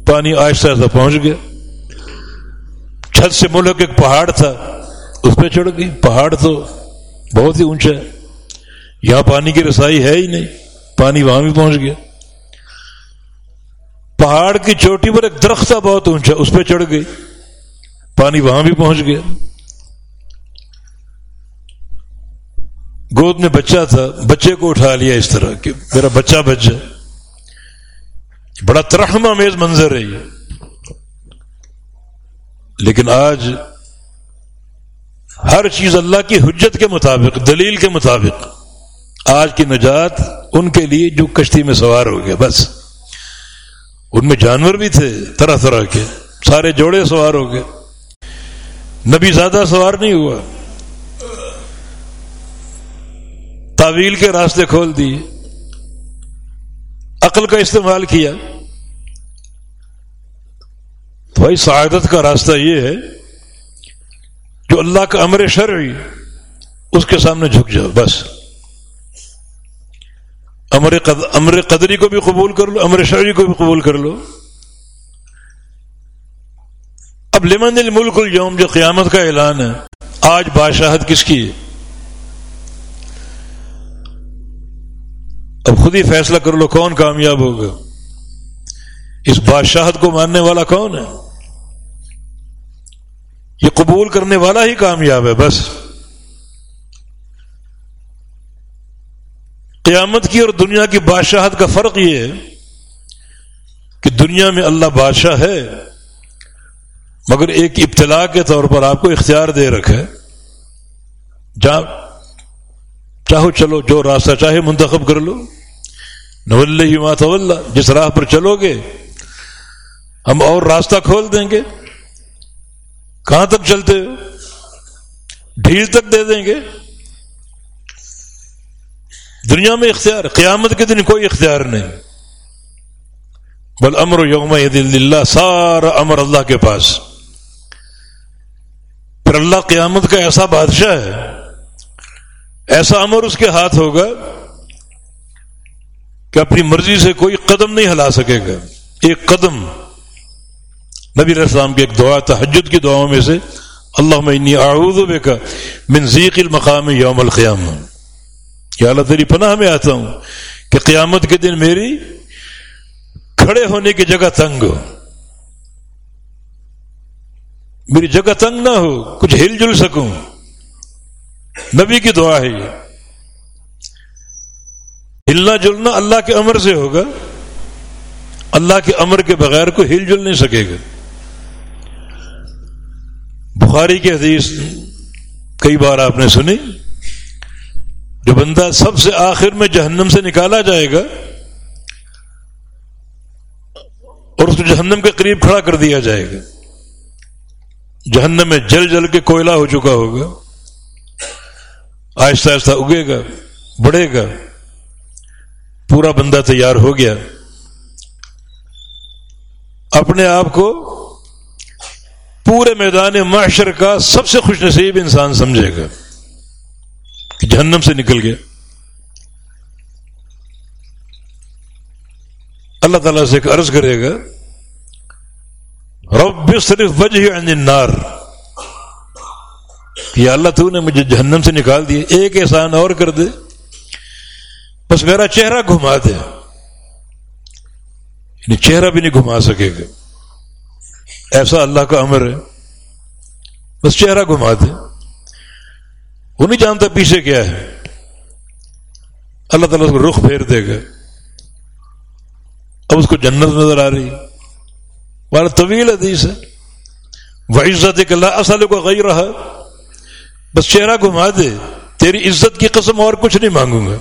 پانی آہستہ آہستہ پہنچ گیا۔ چھت سے ملک ایک پہاڑ تھا، اس پہ چڑھ گئی۔ پہاڑ تو بہت ہی اونچا ہے۔ یہاں پانی کی رسائی ہے ہی نہیں، پانی وہاں بھی پہنچ گیا۔ پہاڑ کی چوٹی پر ایک درخت تھا بہت اونچا، اس پہ چڑھ گئی۔ پانی وہاں بھی پہنچ گیا۔ گود میں بچہ تھا، بچے کو اٹھا لیا اس طرح کہ میرا بچہ بچ جائے۔ بڑا ترحم میز منظر ہے یہ۔ لیکن آج ہر چیز اللہ کی حجت کے مطابق، دلیل کے مطابق، آج کی نجات ان کے لیے جو کشتی میں سوار ہو گیا، بس۔ ان میں جانور بھی تھے، طرح طرح کے۔ سارے جوڑے سوار ہو گئے۔ نبی زیادہ سوار نہیں ہوا۔ تعویل کے راستے کھول دیے، عقل کا استعمال کیا۔ تو بھائی سعادت کا راستہ یہ ہے، جو اللہ کا امر شرعی اس کے سامنے جھک جاؤ، بس۔ امر امر قدری کو بھی قبول کر لو، امر شرعی کو بھی قبول کر لو۔ اب لمن الملک اليوم، جو قیامت کا اعلان ہے، آج بادشاہت کس کی ہے؟ اب خود ہی فیصلہ کر لو کون کامیاب ہوگا اس بادشاہت کو ماننے والا کون ہے؟ یہ قبول کرنے والا ہی کامیاب ہے، بس۔ قیامت کی اور دنیا کی بادشاہت کا فرق یہ ہے کہ دنیا میں اللہ بادشاہ ہے، مگر ایک ابتلاع کے طور پر آپ کو اختیار دے رکھے جہاں چاہو چلو، جو راستہ چاہے منتخب کر لو۔ نول ہی مات جس راہ پر چلو گے، ہم اور راستہ کھول دیں گے۔ کہاں تک چلتے؟ ہو ڈھیل تک دے دیں گے۔ دنیا میں اختیار، قیامت کے دن کوئی اختیار نہیں۔ بل امر یوم اللہ سارا امر اللہ کے پاس۔ پھر اللہ قیامت کا ایسا بادشاہ ہے۔ ایسا امر اس کے ہاتھ ہوگا کہ اپنی مرضی سے کوئی قدم نہیں ہلا سکے گا۔ ایک قدم۔ نبی علیہ السلام کی ایک دعا تحجد کی دعاؤں میں سے اللہ انی اعوذ المقام یوم القیام یا اللہ، تیری پناہ میں آتا ہوں کہ قیامت کے دن میری کھڑے ہونے کی جگہ تنگ ہو۔ میری جگہ تنگ نہ ہو، کچھ ہل جل سکوں۔ نبی کی دعا ہے یہ۔ ہلنا جلنا اللہ کے امر سے ہوگا۔ اللہ کے امر کے بغیر کوئی ہل جل نہیں سکے گا۔ بخاری کی حدیث کئی بار آپ نے سنی۔ جو بندہ سب سے آخر میں جہنم سے نکالا جائے گا اور اس کو جہنم کے قریب کھڑا کر دیا جائے گا۔ جہنم میں جل جل کے کوئلہ ہو چکا ہوگا۔ آہستہ آہستہ اگے گا، بڑھے گا۔ پورا بندہ تیار ہو گیا۔ اپنے آپ کو پورے میدان معاشر کا سب سے خوش نصیب انسان سمجھے گا کہ جہنم سے نکل گیا۔ اللہ تعالیٰ سے ایک عرض کرے گا، رب صرف وجہ النار۔ کہ اللہ تو نے مجھے جہنم سے نکال دیا ایک احسان اور کر دے۔ بس میرا چہرہ گھما دے۔ یعنی چہرہ بھی نہیں گھما سکے گا۔ ایسا اللہ کا امر ہے۔ بس چہرہ گھما دے۔ وہ نہیں جانتا پیچھے کیا ہے۔ اللہ تعالیٰ اس کو رخ پھیر دے گا۔ اب اس کو جنت نظر آ رہی۔ بڑا طویل حدیث ہے۔ وہ عزت اللہ اصل کو غیر رہا بس چہرہ گھما دے، تیری عزت کی قسم اور کچھ نہیں مانگوں گا۔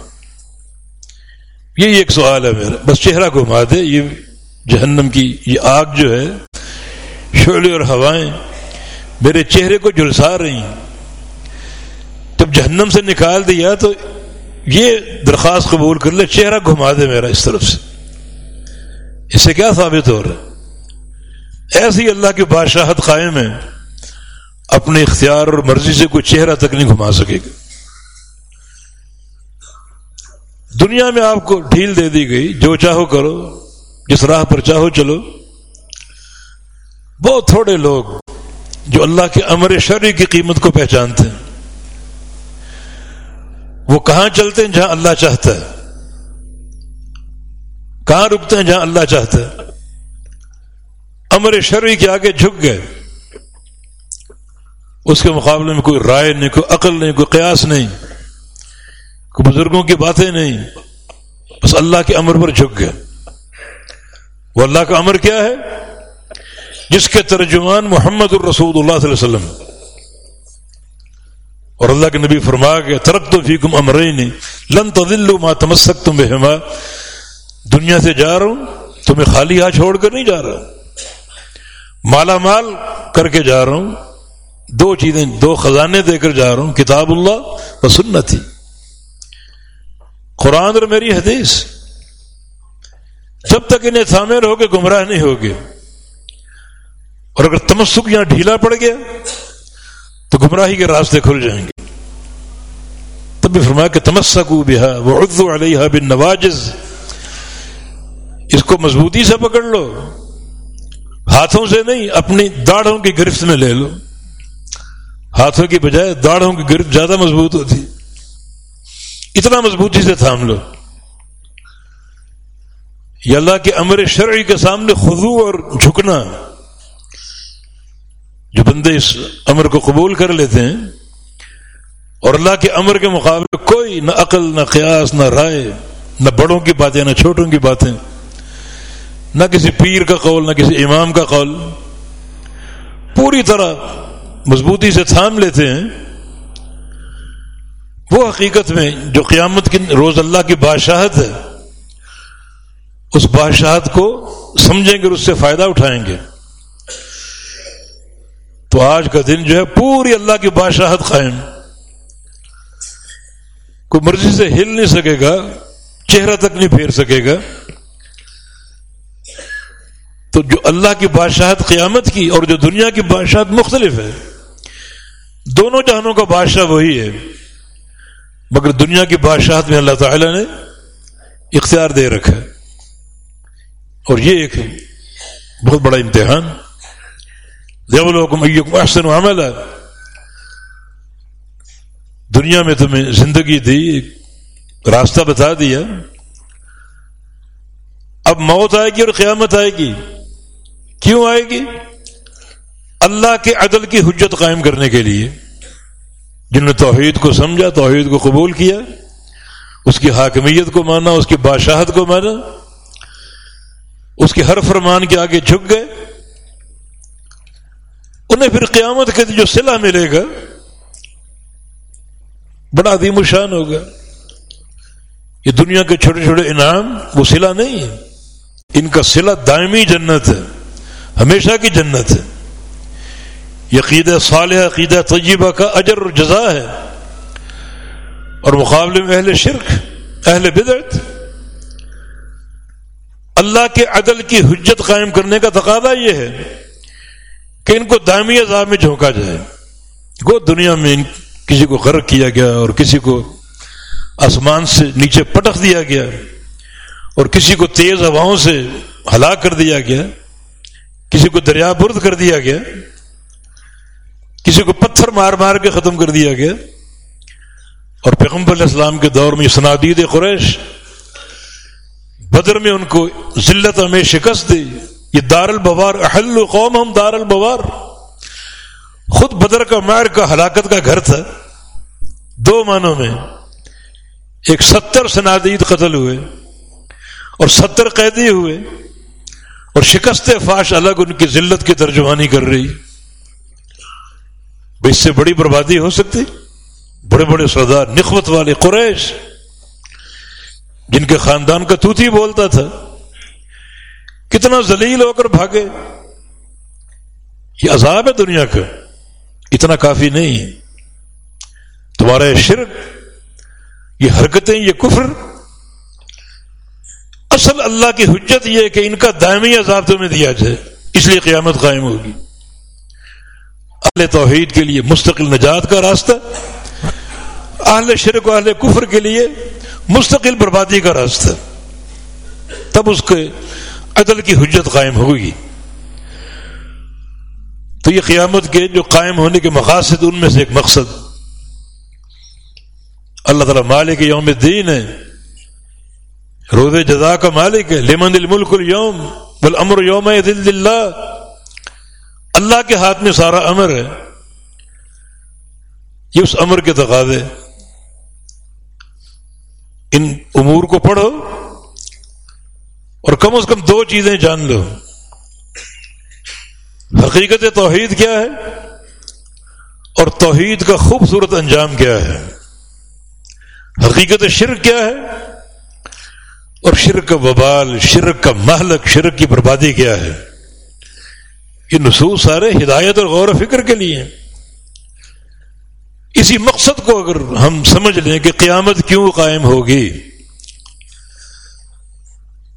یہی ایک سوال ہے میرا۔ بس چہرہ گھما دے، یہ جہنم کی، یہ آگ جو ہے، شعلے اور ہوائیں میرے چہرے کو جلسا رہی ہیں۔ جب جہنم سے نکال دیا تو یہ درخواست قبول کر لے، چہرہ گھما دے میرا اس طرف سے۔ اس سے کیا ثابت ہو رہا ہے؟ ایسی اللہ کی بادشاہت قائم ہے۔ اپنے اختیار اور مرضی سے کوئی چہرہ تک نہیں گھما سکے گا۔ دنیا میں آپ کو ڈھیل دے دی گئی، جو چاہو کرو، جس راہ پر چاہو چلو۔ بہت تھوڑے لوگ جو اللہ کے امر شرعی کی قیمت کو پہچانتے ہیں۔ وہ کہاں چلتے ہیں؟ جہاں اللہ چاہتا ہے۔ کہاں رکتے ہیں؟ جہاں اللہ چاہتا ہے۔ امر شرعی کے آگے جھک گئے۔ اس کے مقابلے میں کوئی رائے نہیں، کوئی عقل نہیں، کوئی قیاس نہیں، کوئی بزرگوں کی باتیں نہیں، بس اللہ کے امر پر جھک گئے۔ وہ اللہ کا امر کیا ہے؟ جس کے ترجمان محمد الرسول اللہ صلی اللہ علیہ وسلم۔ اور اللہ کے نبی فرما کے ترک تو فیکم امرین، لن تدلو ما تمسک تم بہما دنیا سے جا رہا ہوں، تمہیں خالی ہاتھ چھوڑ کر نہیں جا رہا۔ مالا مال کر کے جا رہا ہوں دو چیزیں، دو خزانے دے کر جا رہا ہوں، کتاب اللہ و سنت قرآن اور میری حدیث۔ جب تک انہیں تھامے رہو گے، گمراہ نہیں ہوگے۔ اور اگر تمسک یہاں ڈھیلا پڑ گیا، تو گمراہی کے راستے کھل جائیں گے۔ تب بھی فرمایا کہ تمسک بہا وہ اردو علیہ بن نواجز اس کو مضبوطی سے پکڑ لو۔ ہاتھوں سے نہیں، اپنی داڑھوں کی گرفت میں لے لو۔ ہاتھوں کی بجائے داڑھوں کی گرفت زیادہ مضبوط ہوتی۔ اتنا مضبوطی سے تھام لو یہ اللہ کے امر شرعی کے سامنے خضو اور جھکنا۔ جو بندے اس امر کو قبول کر لیتے ہیں، اور اللہ کے امر کے مقابلے کوئی نہ عقل، نہ قیاس، نہ رائے، نہ بڑوں کی باتیں، نہ چھوٹوں کی باتیں، نہ کسی پیر کا قول، نہ کسی امام کا قول۔ پوری طرح مضبوطی سے تھام لیتے ہیں، وہ حقیقت میں جو قیامت کی روز اللہ کی بادشاہت ہے، اس بادشاہت کو سمجھیں گے اور اس سے فائدہ اٹھائیں گے۔ تو آج کا دن جو ہے پوری اللہ کی بادشاہت قائم۔ کوئی مرضی سے ہل نہیں سکے گا، چہرہ تک نہیں پھیر سکے گا۔ تو جو اللہ کی بادشاہت قیامت کی اور جو دنیا کی بادشاہت مختلف ہے دونوں جہانوں کا بادشاہ وہی ہے۔ مگر دنیا کی بادشاہت میں اللہ تعالی نے اختیار دے رکھا ہے۔ اور یہ ایک بہت بڑا امتحان۔ دیولوکم احسن عمل ہے دنیا میں تمہیں زندگی دی راستہ بتا دیا۔ اب موت آئے گی اور قیامت آئے گی۔ کیوں آئے گی؟ اللہ کے عدل کی حجت قائم کرنے کے لیے جن نے توحید کو سمجھا، توحید کو قبول کیا، اس کی حاکمیت کو مانا، اس کی بادشاہت کو مانا، اس کے ہر فرمان کے آگے جھک گئے، انہیں پھر قیامت کے جو سلا ملے گا، بڑا عظیم الشان ہوگا۔ یہ دنیا کے چھوٹے چھوٹے انعام، وہ سلا نہیں ہے ان کا سلا دائمی جنت ہے، ہمیشہ کی جنت ہے۔ یہ عقید صالح، عقیدہ طیبہ کا اجر اور جزا ہے۔ اور مقابلے میں اہل شرک، اہل بدعت، اللہ کے عدل کی حجت قائم کرنے کا تقاضا یہ ہے کہ ان کو دائمی عذاب میں جھونکا جائے۔ وہ دنیا میں کسی کو غرق کیا گیا اور کسی کو آسمان سے نیچے پٹخ دیا گیا اور کسی کو تیز ہواؤں سے ہلاک کر دیا گیا، کسی کو دریا برد کر دیا گیا۔ کسی کو پتھر مار مار کے ختم کر دیا گیا۔ اور پیغمبر علیہ السلام کے دور میں سنادید قریش، بدر میں ان کو ذلت ہمیں شکست دی۔ یہ دار البوار احل قوم ہم دار البوار خود بدر کا مار کا ہلاکت کا گھر تھا۔ دو معنوں میں ایک ستر سنادید قتل ہوئے اور ستر قیدی ہوئے اور شکست فاش الگ ان کی ذلت کی ترجمانی کر رہی۔ اس سے بڑی بربادی ہو سکتی؟ بڑے بڑے سردار، نخوت والے قریش، جن کے خاندان کا توتی بولتا تھا، کتنا ذلیل ہو کر بھاگے۔ یہ عذاب ہے دنیا کا، اتنا کافی نہیں ہے۔ تمہارا شرک، یہ حرکتیں، یہ کفر۔ اصل اللہ کی حجت یہ کہ ان کا دائمی عذاب تمہیں دیا جائے، اس لیے قیامت قائم ہوگی۔ اہل توحید کے لیے مستقل نجات کا راستہ، اہل شرک و اہل کفر کے لیے مستقل بربادی کا راستہ۔ تب اس کے عدل کی حجت قائم ہوگی۔ تو یہ قیامت کے جو قائم ہونے کے مقاصد ان میں سے ایک مقصد۔ اللہ تعالیٰ مالک یوم الدین ہے۔ روز جزا کا مالک ہے۔ لمن الملک اليوم بل امر یوم دل اللہ۔ اللہ کے ہاتھ میں سارا امر ہے، یہ اس امر کے تقاضے۔ ان امور کو پڑھو اور کم از کم دو چیزیں جان لو۔ حقیقت توحید کیا ہے اور توحید کا خوبصورت انجام کیا ہے۔ حقیقت شرک کیا ہے اور شرک کا وبال، شرک کا محلک شرک کی بربادی کیا ہے۔ یہ نصوص سارے ہدایت اور غور و فکر کے لیے اسی مقصد کو اگر ہم سمجھ لیں کہ قیامت کیوں قائم ہوگی،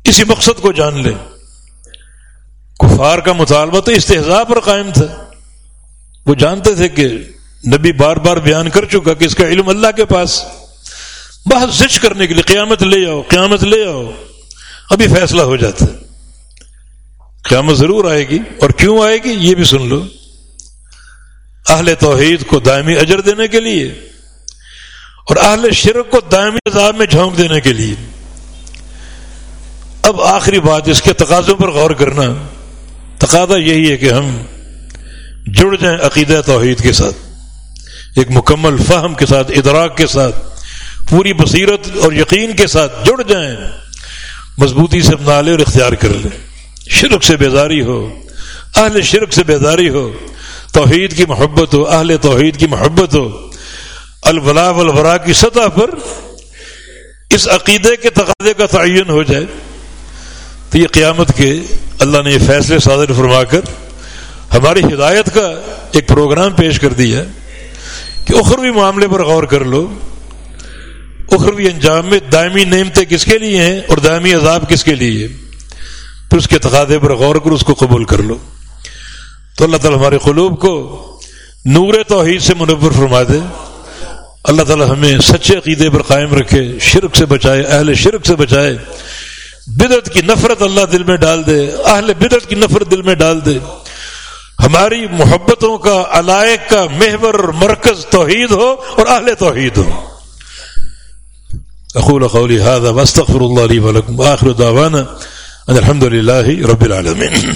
اسی مقصد کو جان لیں۔ کفار کا مطالبہ تو استحضاء پر قائم تھا۔ وہ جانتے تھے کہ نبی بار بار بیان کر چکا کہ اس کا علم اللہ کے پاس۔ بہت زچ کرنے کے لیے قیامت لے آؤ، قیامت لے آؤ۔ ابھی فیصلہ ہو جاتا ہے۔ قیامت ضرور آئے گی اور کیوں آئے گی یہ بھی سن لو۔ اہل توحید کو دائمی اجر دینے کے لیے اور اہل شرک کو دائمی عذاب میں جھونک دینے کے لیے۔ اب آخری بات، اس کے تقاضوں پر غور کرنا۔ تقاضا یہی ہے کہ ہم جڑ جائیں عقیدہ توحید کے ساتھ، ایک مکمل فہم کے ساتھ، ادراک کے ساتھ، پوری بصیرت اور یقین کے ساتھ جڑ جائیں۔ مضبوطی سے اپنا لے اور اختیار کر لیں۔ شرک سے بیداری ہو، اہل شرک سے بیداری ہو، توحید کی محبت ہو، اہل توحید کی محبت ہو البلا والبرا کی سطح پر اس عقیدے کے تقاضے کا تعین ہو جائے، تو یہ قیامت کے اللہ نے یہ فیصلے صادر فرما کر ہماری ہدایت کا ایک پروگرام پیش کر دیا کہ اخروی معاملے پر غور کر لو۔ اخروی انجام میں دائمی نعمتیں کس کے لیے ہیں اور دائمی عذاب کس کے لیے پھر اس کے تقاضے پر غور کر، اس کو قبول کر لو۔ تو اللہ تعالیٰ ہمارے قلوب کو نور توحید سے منور فرما دے۔ اللہ تعالیٰ ہمیں سچے عقیدے پر قائم رکھے، شرک سے بچائے، اہل شرک سے بچائے۔ بدت کی نفرت اللہ دل میں ڈال دے، اہل بدت کی نفرت دل میں ڈال دے۔ ہماری محبتوں کا، علائق کا محور، مرکز توحید ہو اور اہل توحید ہو۔ اقول قولی هذا واستغفر الله لي ولكم. واخر دعوانا الحمد للہ رب العالمین۔